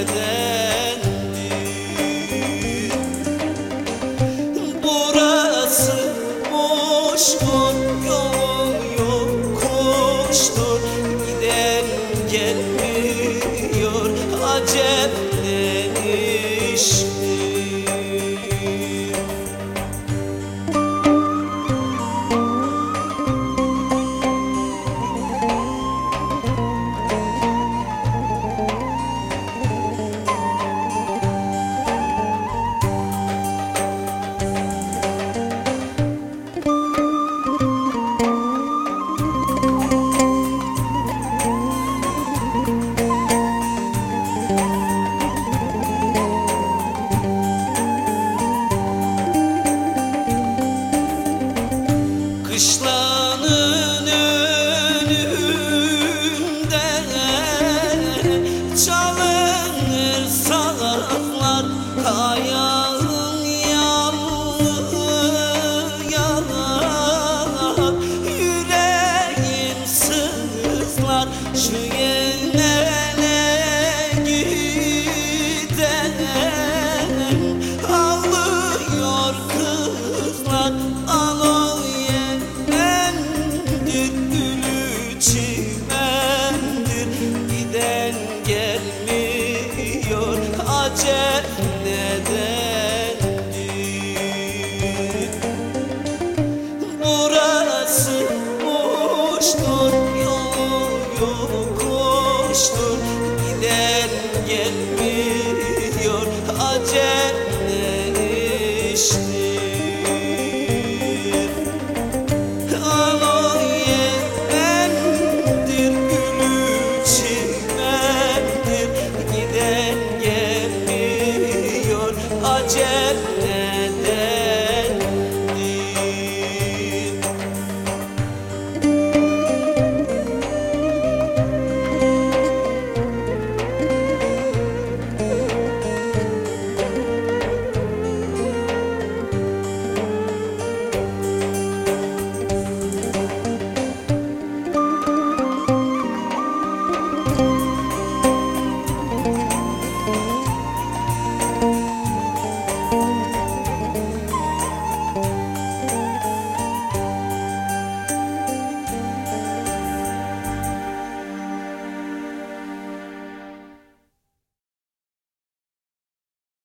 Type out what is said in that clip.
eder Slow. Gelmiyor. Acele işte